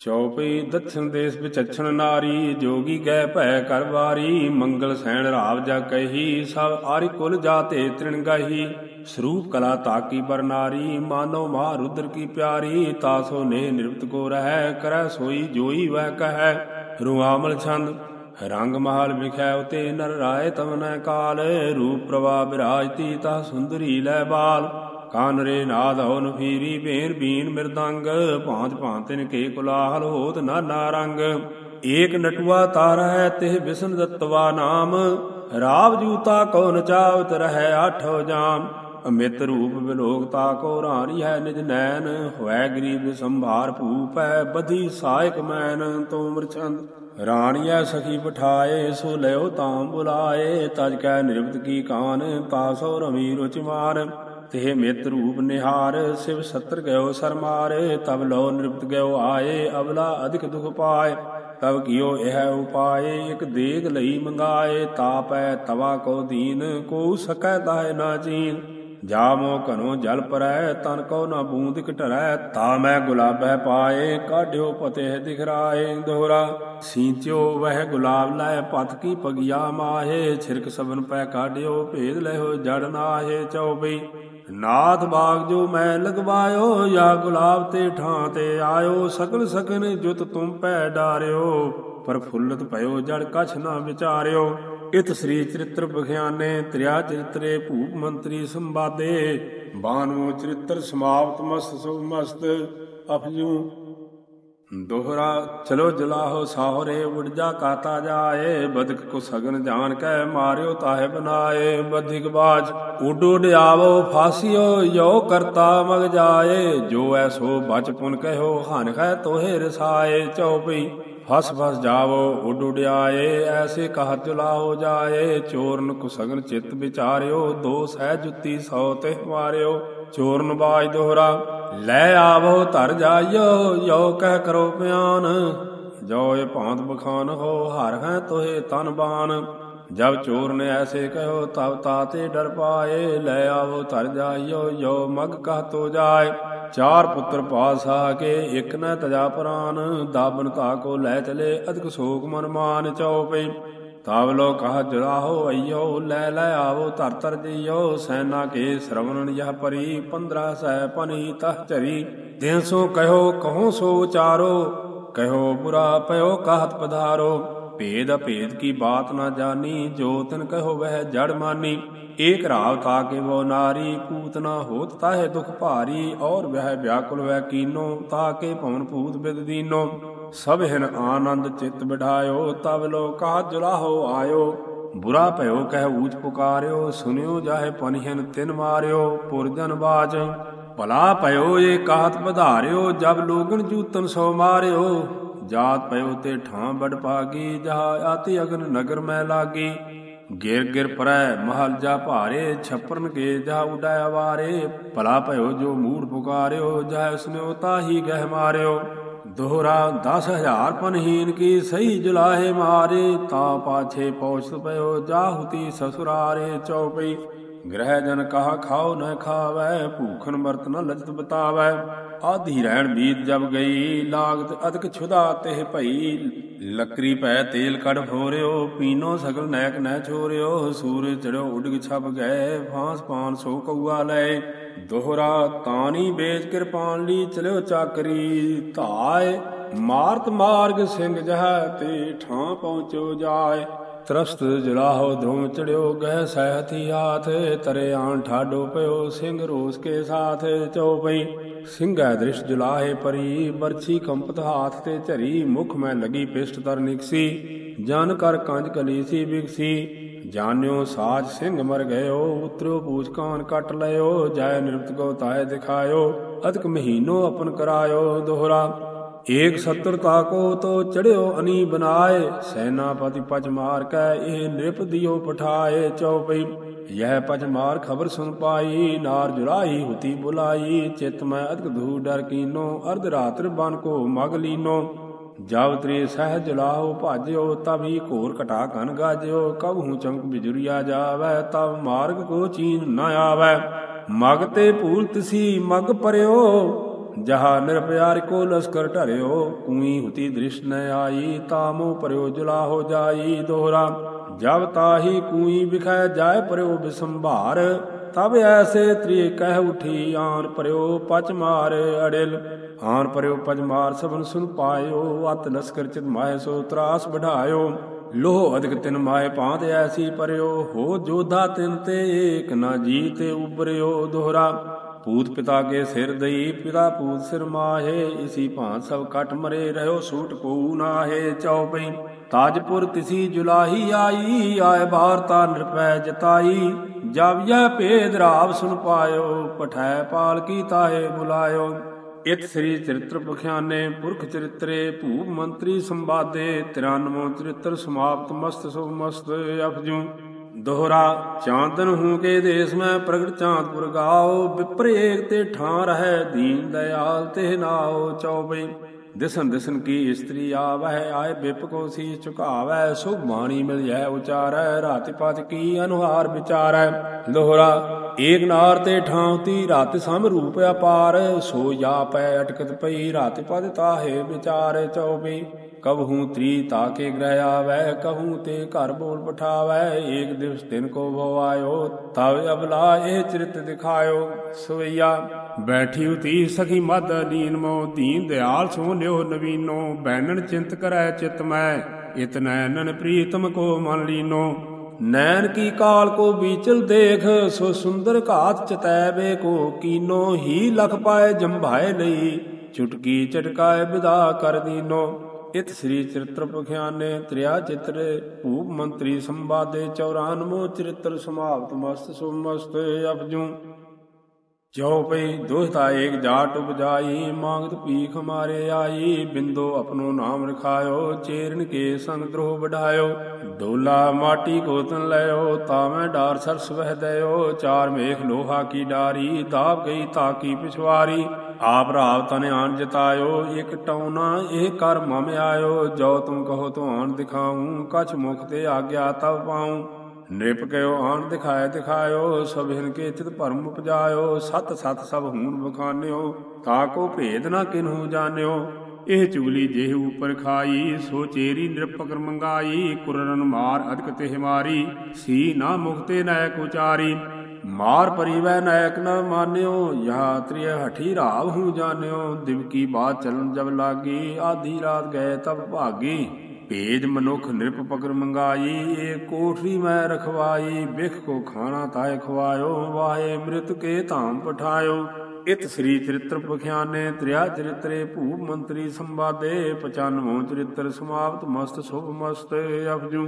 ਚੌਪਈ ਦਛਨ ਦੇਸ ਵਿਚਛਣ ਨਾਰੀ, ਜੋਗੀ ਗਏ ਭੈ ਕਰ ਵਾਰੀ, ਮੰਗਲ ਸੈਣ ਰਾਵ ਜਾ ਕਹੀ, ਸਭ ਆਰਿ ਕੁਲ ਜਾਤੇ ਤ੍ਰਿਣ ਗਾਹੀ। ਸਰੂਪ ਕਲਾ ਤਾਕੀ ਬਰ ਨਾਰੀ ਮਾਨੋ ਮਾ ਰੁਦਰ ਕੀ ਪਿਆਰੀ ਤਾਸੋ ਨੇ ਨਿਰਵਤ ਕੋ ਰਹਿ, ਕਰੈ ਸੋਈ ਜੋਈ ਵਹਿ ਕਹੈ। ਰੁਆਮਲ ਛੰਦ, ਰੰਗ ਮਹਾਲ ਵਿਖੈ, ਉਤੇ ਨਰ ਰਾਏ ਤਵਨੈ ਕਾਲ, ਰੂਪ ਪ੍ਰਭਾ ਬਿਰਾਜਤੀ ਤਾ ਸੁੰਦਰੀ ਲੈ ਬਾਲ। ਕਾਨਰੇ ਨਾਦ ਹਉਨ ਫੀਰੀ ਬੇਨ ਬੀਨ ਮਿਰਦੰਗ, ਭਾਂਤ ਭਾਂਤਿਨ ਕੇ ਕੁਲਾਹਲ ਹੋਤ ਨਾਨਾ ਰੰਗ। ਏਕ ਨਟਵਾ ਤਾਰ ਹੈ ਤਿਹ ਵਿਸ਼ਨ ਦਤਵਾ ਨਾਮ, ਰਾਵ ਜੂਤਾ ਕੋ ਨਚਾਵਤ ਰਹਿ ਆਠੋ ਜਾਮ। ਅਮਿਤ ਰੂਪ ਵਿਲੋਕਤਾ ਕੋ ਰਾਣੀ ਹੈ ਨਿਜ ਨੈਣ ਹੋਇ ਗਰੀਬ ਸੰਭਾਰ ਭੂਪੈ ਬਧੀ ਸਾਇਕ ਮੈਨ ਤੋਮਰ ਚੰਦ ਰਾਣੀਐ ਸਖੀ ਪਠਾਏ, ਸੋ ਲਿਓ ਤਾਮ ਬੁਲਾਏ, ਤਜ ਕੈ ਨਿਰਵਤ ਕੀ ਕਾਨ ਪਾਸੋ ਰਮੀ ਰੁਚ ਮਾਰ ਤੇ ਮਿਤ ਰੂਪ ਨਿਹਾਰ, ਸਿਵ ਸਤਰ ਗਇਓ ਸਰਮਾਰ ਤਬ ਲੋ ਨਿਰਪਤ ਗਇਓ ਆਏ ਅਬਲਾ ਅਧਿਕ ਦੁਖ ਪਾਏ ਤਬ ਕੀਓ ਇਹ ਉਪਾਏ, ਇਕ ਦੇਗ ਲਈ ਮੰਗਾਏ, ਤਾਪੈ ਤਵਾ ਕੋ ਦੀਨ, ਕੋ ਸਕੈ ਤਾਏ ਨਾ ਚੀਨ ਜਾਮੋ ਘਨੋ ਜਲ ਪਰੈ, ਤਨ ਕੋ ਨਾ ਬੂੰਦ ਘਟਰੈ ਤਾ ਮੈਂ ਗੁਲਾਬੈ ਪਾਏ, ਕਾਢਿਓ ਪਤੇ ਦਿਖਰਾਏ ਦੋਹਰਾ। ਸੀਂਚਿਓ ਵਹਿ ਗੁਲਾਬ ਲੈ, ਪਤ ਕੀ ਪਗਿਆ ਮਾਹੇ, ਛਿਰਕ ਸਬਨ ਪੈ ਕਾਢਿਓ, ਭੇਦ ਲੈਓ ਜੜ ਨਾਹੇ ਚਉਬਈ। ਨਾਥ ਬਾਗ ਜੋ ਮੈਂ ਲਗਵਾਇਓ ਯਾ ਗੁਲਾਬ ਤੇ ਠਾਂ ਤੇ ਆਇਓ ਸਕਲ ਸਕਨ ਜੁਤ ਤੁਮ ਪੈ ਡਾਰਿਓ, ਪਰ ਫੁੱਲਤ ਭਇਓ ਜੜ ਕਛ ਨਾ ਵਿਚਾਰਿਓ। ਇਤ ਸ੍ਰੀ ਚਰਿਤ੍ਰ ਬਖਿਆਨੇ, ਤ੍ਰਿਆ ਚਰਿਤਰੇ ਭੂਪ ਮੰਤਰੀ ਸੰਵਾਦੇ। ਬਾਨਵੋ ਚਰਿਤ੍ਰ ਸਮਾਪਤ, ਮਸਤ ਸੋ ਮਸਤ ਅਫਜੂ ਦੋਹਰਾ, ਚਲੋ ਜਲਾਹੋ ਸਾਹਰੇ ਉੜਜਾ ਕਾਤਾ ਜਾਏ, ਬਦਕ ਕੋ ਸਗਨ ਜਾਣ ਕੈ ਮਾਰਿਓ ਤਾਹੇ ਬਨਾਏ। ਬਧਿਕ ਬਾਜ, ਉਡ ਉਡ ਆਵੋ, ਫਾਸਿਓ, ਯੋ ਕਰਤਾ ਮਗ ਜਾਏ। ਜੋ ਐਸੋ ਬਚਪਨ ਕਹਿਓ, ਹਨ ਖੈ ਤੋਹੇ ਰਸਾਏ। ਚਉਪਈ ਫਸ ਫਸ ਜਾਵੋ, ਉਡ ਉਡ ਆਏ, ਐਸੇ ਕਹਤ ਜਲਾਹੋ ਜਾਏ। ਚੋਰਨ ਕੋ ਸਗਨ ਚਿਤ ਵਿਚਾਰਿਓ, ਦੋ ਸਹਿ ਜੁੱਤੀ ਸੌ ਤੇ ਮਾਰਿਓ। ਚੋਰਨ ਬਾਜ ਦੋਹਰਾ, ਲੈ ਆਵੋ ਧਰ ਜਾਇਓ ਯੋ ਕਹਿ ਕਰੋ ਪਿਆਨ। ਜੋ ਇਹ ਭਾਂਤ ਬਖਾਨ ਹੋ, ਹਰ ਹੈ ਤੋਹੇ ਤਨ ਬਾਨ। ਜਬ ਚੋਰ ਨੇ ਐਸੇ ਕਹਿਓ, ਤਬ ਤਾਤੇ ਡਰ ਪਾਏ। ਲੈ ਆਵੋ ਧਰ ਜਾਇਓ ਯੋ ਮਗ ਕਹ ਤੋ ਜਾਏ। ਚਾਰ ਪੁੱਤਰ ਪਾਸ ਆ ਕੇ ਇਕ ਨ ਤਜਾ ਪ੍ਰਾਨ। ਦਾਬਨ ਤਾ ਕੋ ਲੈ ਚਲੇ, ਅਦਕ ਸੋਗ ਮਨ ਮਾਨ ਚਉਪਈ ਤਾਵ ਲੋ ਕਹ ਜੁਲਾਹੋ ਅਈਓ, ਲੈ ਲੈ ਆਵੋ, ਧਰ ਧਰ ਜਈਓ ਸੈਨਾ ਕੇ ਸ਼ਰਵਣਨ ਯਹ ਪਰੀ 15 ਸਹਿ ਪਨੀ ਤਹ ਚਰੀ ਦਿਨ ਸੋ ਕਹਿਓ, ਕਹੋ ਸੋ ਉਚਾਰੋ, ਕਹਿਓ ਬੁਰਾ ਪਇਓ ਕਾਹਤ ਪਧਾਰੋ। ਭੇਦ ਅਭੇਦ ਕੀ ਬਾਤ ਨਾ ਜਾਨੀ, ਜੋ ਤਨ ਕਹੋ ਵਹਿ ਜੜ ਮਾਨੀ। ਏਕ ਰਾਵ ਤਾ ਕੇ ਵੋ ਨਾਰੀ ਪੂਤ ਨਾ ਹੋਤ ਤਾਹੇ ਦੁਖ ਭਾਰੀ, ਔਰ ਵਹਿ ਵਿਆਕੁਲ ਵੈ ਕੀਨੋ, ਤਾ ਕੇ ਭਵਨ ਭੂਤ ਬਿਦ ਦੀਨੋ। ਸਭ ਹਿਨ ਆਨੰਦ ਚਿਤ ਬਿਠਾਇਓ ਤਬ ਲੋ ਕਹਾ ਜੁਲਾਹੋ ਆਇਓ। ਬੁਰਾ ਭਇਓ, ਕਹਿ ਊਚ ਪੁਕਾਰਿਓ, ਸੁਨਿਓ ਜਾਹੇ ਪਨਿਹਨ ਤਿਨ ਮਾਰਿਓ। ਪੁਰਜਨ ਬਾਜ, ਭਲਾ ਭਇਓ ਏ ਕਾਹਤ ਵਧਾਰਿਓ ਜਬ ਲੋਗਨ ਜੂਤਨ ਸੋ ਮਾਰਿਓ। ਜਾਤ ਪਇਓ ਤੇ ਠਾਂ ਬੜ ਪਾਗੀ ਜਹਾ ਆਤੀ ਅਗਨ ਨਗਰ ਮੈਂ ਲਾਗੀ। ਗਿਰ ਗਿਰ ਪਰੈ, ਮਹਲ ਜਾ ਭਾਰੇ, ਛਪਰਨ ਕੇ ਜਾ ਉਡਾਇਆ ਵਾਰੇ ਭਲਾ ਭਇਓ ਜੋ ਮੂੜ ਪੁਕਾਰਿਓ ਜਾ ਸੁਨਿਓ ਤਾਹੀ ਗਹਿ ਮਾਰਿਓ। ਦੋਹਰਾ 10000 ਪਨਹੀਨ ਕੀ ਸਹੀ ਜੁਲਾਹੇ ਮਾਰੇ, ਤਾ ਪਾਛੇ ਪਹੁੰਚ ਪਇਓ ਜਾਹੁਤੀ ਸਸੁਰਾਰੇ ਚਉਪਈ। ਗ੍ਰਹਿ ਜਨ ਕਹਾ ਖਾਓ ਨ ਖਾਵੈ ਭੂਖਨ ਵਰਤ ਨ ਲਜਤ ਬਤਾਵੈ। ਆਧੀ ਰਹਿਣ ਬੀਤ ਜਬ ਗਈ। ਲਾਗਤ ਅਦਕ ਛੁਦਾ ਤਿਹ ਭਈ। ਲੱਕਰੀ ਪੈ ਤੇਲ ਕੜ ਫੋਰਿਓ। ਪੀਨੋ ਸਗਲ ਨੈਕ ਨੈ ਛੋਰਿਓ। ਸੂਰਜ ਚੜਿਓ ਉਡਗ ਛਪ ਗਏ। ਫਾਂਸ ਪਾਨ ਸੋ ਕਊਆ ਲੈ ਦੋਹਰਾ ਤਾਨੀ ਵੇਚ ਕਿਰਪਾਨ ਲਈ ਚਲਿਓ ਚਾਕਰੀ। ਧਾਏ ਮਾਰਤ ਮਾਰਗ ਸਿੰਘ ਜਹ ਤੇ ਠਾਂ ਪਹੁੰਚੋ ਜਾਏ। ਤਰਸਤ ਜਲਾਹੋ ਧੂਮ ਚੜਿਓ ਗਹਿ ਸਹਿਤੀ ਹਾਥ। ਤਰੇ ਆਣ ਠਾਡੋ ਪਿਓ ਸਿੰਘ ਰੋਸ ਕੇ ਸਾਥ। ਚਉਪਈ ਸਿੰਘੈ ਦ੍ਰਿਸ਼ ਜੁਲਾਹੇ ਪਰੀ, ਬਰਛੀ ਕੰਪਤ ਹਾਥ ਤੇ ਝਰੀ, ਮੁਖ ਮੈਂ ਲਗੀ ਪਿਸ਼ਟ ਤਰ ਨਿਕਸੀ, ਜਨ ਕਰ ਕੰਜ ਕਲੀਸੀ ਬਿਕਸੀ ਜਾਣਿਓ ਸਾਜ ਸਿੰਘ ਮਰ ਗਇਓ ਉਤਰਿਓ ਪੂਛ ਕਾਨ ਕੱਟ ਲਇਓ, ਜੈ ਨਿਰਪਤ ਕੋ ਤਾਏ ਦਿਖਾਇਓ ਅਦਕ ਮਹੀਨੋ ਆਪਨ ਕਰਾਇਓ ਦੋਹਰਾ। ਏਕ ਸੱਤਰ ਤਾਕੋ ਤੋ ਚੜਿਓ ਅਨੀ ਬਨਾਏ, ਸੈਨਾਪਤੀ ਪਚ ਮਾਰ ਕੈ, ਇਹ ਨਿਰਪ ਦਿਓ ਪਠਾਏ ਚਉਪਈ। ਯਹ ਪਜ ਮਾਰ ਖਬਰ ਸੁਨ ਪਾਈ, ਨਾਰ ਜੁਰਾਈ ਹੁਤੀ ਬੁਲਾਈ, ਚਿਤ ਮੈਂ ਅਦਕ ਧੂ ਡਰ ਕੀਨੋ, ਅਰਧ ਰਾਤਰ ਬਨ ਕੋ ਮਗ ਲੀਨੋ। ਜਬ ਤ੍ਰੇ ਸਹਿ ਜਲਾਓ ਭਾਜਿਓ, ਤਬੀ ਘੋਰ ਘਟਾ ਕਨ ਗਾਜਿਓ ਕਬਹੂ ਚਮਕ ਬਿਜੁਰੀਆ ਜਾਵੈ, ਤਬ ਮਾਰਗ ਕੋ ਚੀਨ ਨ ਆਵੈ। ਮਗ ਤੇ ਭੂਲ ਤਸੀ, ਮਗ ਪਰਿਓ ਜਹਾ ਨਿਰਪਿਆਰ ਕੋ ਲਸਕਰ ਢਰਿਓ, ਕੂਈ ਹੁਤੀ ਦ੍ਰਿਸ਼ ਨ ਆਈ, ਤਾਮੋ ਪਰਿਓ ਜੁਲਾ ਹੋ ਜਾਈ ਦੋਹਰਾ। ਜਬ ਤਾਹੀ ਕੂਈ ਵਿਖੈ ਜਾਏ ਪਰਿਓ ਬਿਸੰਭਾਰ, ਤਬ ਐਸੇ ਤ੍ਰਿਏ ਕਹਿ ਉਠੀ ਆਨ ਪਰਿਓ ਪਚ ਮਾਰ ਅੜਿਲ। ਆਨ ਪਰਿਓ ਪਜ ਮਾਰ ਸਭਨ ਸੁਨ ਪਾਇਓ, ਅਤ ਲਸਕਰ ਚਿਤ ਮਾਇ ਸੋ ਤਰਾਸ ਬਢਾਇਓ ਲੋਹ ਅਧਿਕ ਤਿਨ ਮਾਇ ਭਾਂਤ ਐਸੀ ਪਰਿਓ, ਹੋ ਜੋਧਾ ਤਿਨ ਤੇ ਏਕ ਨਾ ਜੀਤੇ ਉਬਰਿਓ ਦੋਹਰਾ। ਪੂਤ ਪਿਤਾ ਕੇ ਸਿਰ ਦਈ, ਪਿਤਾ ਪੂਤ ਸਿਰ ਮਾਹੇ, ਇਸੀ ਭਾਂਤ ਸਭ ਕਟ ਮਰੇ ਰਹਿਓ, ਸੂਟ ਕੋ ਨਾਹੇ ਚਉਪਈ ਤਾਜਪੁਰ ਤਿਸੀ ਜੁਲਾਹੀ ਆਈ, ਆਏ ਬਾਰਤਾ ਨਿਰਪੈ ਜਤਾਈ। ਜਬ ਯਹ ਭੇਦ ਰਾਵ ਸੁਨ ਪਾਇਓ, ਪਠੈ ਪਾਲ ਕੀ ਤਾਏ ਬੁਲਾਇਓ। ਇਤ ਸ੍ਰੀ ਚਰਿਤ੍ਰ ਪਖਿਆਨੇ, ਪੁਰਖ ਚਰਿਤਰੇ, ਭੂਪ ਮੰਤਰੀ ਸੰਵਾਦੇ 93 ਚਰਿਤ੍ਰ ਸਮਾਪਤ, ਮਸਤ ਸੋ ਮਸਤ ਅਫਜੂ। ਦੋਹਰਾ ਚਾਂਦਨ ਹੂੰ ਕੇ ਦੇਸ ਮੈਂ ਪ੍ਰਗਟ ਚਾਂਦਪੁਰ ਗਾਓ ਵਿਪਰ ਏਕ ਤੇ ਠਾਂ ਰਹਿ ਦੀਨ ਦਇਆਲ ਤੇ ਨਾਓ ਚੌਬਈ। ਦਿਸਨ ਦਿਸਨ ਕੀ ਇਸਤਰੀ ਆਵਹਿ, ਆਏ ਬਿਪ ਕੋ ਸੀ ਝੁਕਾਵੈ ਸੁਭ ਬਾਣੀ ਮਿਲ ਜੈ ਉਚਾਰੈ, ਰਾਤਿ ਪਤ ਕੀ ਅਨੁਹਾਰ ਵਿਚਾਰੈ। ਲੋਹਰਾ ਏਕ ਨਾਰ ਤੇ ਠਾਂਤੀ ਰਾਤ ਸਮ ਰੂਪ ਅਪਾਰ, ਸੋ ਜਾਪੈ ਅਟਕਤ ਪਈ, ਰਾਤਿ ਪਦ ਤਾਹੇ ਵਿਚਾਰ ਚੌਬੀ। ਕਬਹੂ ਤ੍ਰੀ ਤਾਕੇ ਗ੍ਰਹਿ ਆਵੈ, ਕਹੂ ਤੇ ਘਰ ਬੋਲ ਪਠਾਵੈ ਏਕ ਦਿਵਸ ਦਿਨ ਕੋ ਭਵ ਆਇਓ ਤਵ ਅਬਲਾ ਇਹ ਚਰਿਤ ਦਿਖਾਇਓ। ਸਵਈਆ ਬੈਠੀ ਉਤੀ ਸਖੀ ਮਦ ਲੀਨ ਮੋ, ਦੀਨ ਦਿਆਲ ਸੋ ਲਿਓ ਨਵੀਨੋ, ਬੈਨਣ ਚਿੰਤ ਕਰੈ ਚਿਤ ਮੈਂ, ਇਤ ਨੈਨਨ ਪ੍ਰੀਤਮ ਕੋ ਮਨ ਲੀਨੋ। ਨੈਣ ਕੀ ਕਾਲ ਕੋ ਬੀਚਲ ਦੇਖ, ਸੋ ਸੁੰਦਰ ਘਾਤ ਚਤੈ ਬੇ ਕੋ ਕੀਨੋ, ਹੀ ਲਖ ਪਾਏ ਜੰਭਾਏ ਲਈ, ਚੁਟਕੀ ਚਟਕਾਏ ਵਿਦਾ ਕਰ ਦੀਨੋ। ਇਤ ਸ੍ਰੀ ਚਰਿਤ੍ਰ ਪਖਿਆਨੇ ਤ੍ਰਿਆ ਚਿਤਰੇ, ਭੂਪ ਮੰਤਰੀ ਸੰਵਾਦੇ 94 ਚਰਿਤ੍ਰ ਸਮਾਪਤ ਮਸਤ ਸੁਮਸਤ ਅਪਜੂ। ਚਉਪਈ ਦੋਸਤਾ ਏਕ ਜਾਟ ਉਪਜਾਈ ਮੰਗਤ ਪੀਖ ਮਾਰੇ ਆਈ, ਬਿੰਦੋ ਆਪਣੋ ਨਾਮ ਰਖਾਇਓ, ਚੇਰਨ ਕੇ ਸੰਗ ਦਰੋਹ ਵਢਾਇਓ ਡੋਲਾ ਮਾਟੀ ਕੋਤਨ ਤਨ ਲਿਓ, ਤਾਵੇਂ ਡਾਰ ਸਰਸ ਵਹਿ ਦਇਓ, ਚਾਰ ਮੇਖ ਲੋਹਾ ਕੀ ਡਾਰੀ, ਦਾਬ ਗਈ ਤਾਕੀ ਪਿਛਵਾਰੀ। ਆਪ ਰਾਵ ਤਨ ਆਣ ਜਤਾਇਓ, ਇਕ ਟੌਨਾ ਇਹ ਕਰ ਮਮ ਆਇਓ। ਜੋ ਤੁਮ ਕਹੋ ਤੋ ਦਿਖਾਉ ਕਛ ਮੁਖ ਤੇ ਆਗਿਆ ਤਬ ਪਾਉ। ਨਿਪ ਕਿਓ ਆਣ ਦਿਖਾਏ ਦਿਖਾਇਓ, ਸਭ ਹਿਨ ਕੇ ਚਿਤ ਭਰਮ ਉਪਜਾਇਓ। ਸਤ ਸਤ ਸਭ ਹੂਣ ਬਖਾਨਿਓ ਤਾ ਕੋ ਭੇਦ ਨਾ ਕਿਨਹੂ ਜਾਣਿਓ। ਇਹ ਚੁਗਲੀ ਜਿਹੇ ਉਪਰ ਖਾਈ, ਸੋ ਚੇਰੀ ਨਿਰਪਕਰ ਮੰਗਾਈ। ਕੁਰਨ ਮਾਰ ਅਦਕ ਤੇ ਮਾਰੀ ਸੀ ਨਾ ਮੁਖਤੇ ਨੈ ਕੁਚਾਰੀ ਮਾਰ ਪਰਿਵੈ ਨਾਇਕ ਨ ਮਾਨਿਓ ਯਾਤਰੀ ਹਠੀ ਰਾਵ ਹੂੰ ਜਾਣਿਓ। ਦਿਵਕੀ ਬਾਤ ਚਲਨ ਜਬ ਲਾਗੀ, ਆਧੀ ਰਾਤ ਗਏ ਤਬ ਭਾਗੀ। ਭੇਜ ਮਨੁਖ ਨਿਰਪ ਪਕਰ ਮੰਗਾਈ, ਏ ਕੋਠਰੀ ਮੈਂ ਰਖਵਾਈ। ਬਿਖ ਕੋ ਖਾਣਾ ਤਾਏ ਖਵਾਇਓ ਵਾਏ ਮ੍ਰਿਤ ਕੇ ਧਾਮ ਪਠਾਇਓ। ਇਤ ਸ੍ਰੀ ਚਰਿਤ੍ਰ ਪਖਿਆਨੇ, ਤ੍ਰਿਆ ਚਰਿਤਰੇ ਭੂਪ ਮੰਤਰੀ ਸੰਵਾਦੇ। 95 ਚਰਿਤ੍ਰ ਸਮਾਪਤ, ਮਸਤ ਸੁਭ ਮਸਤ ਅਪਜੂ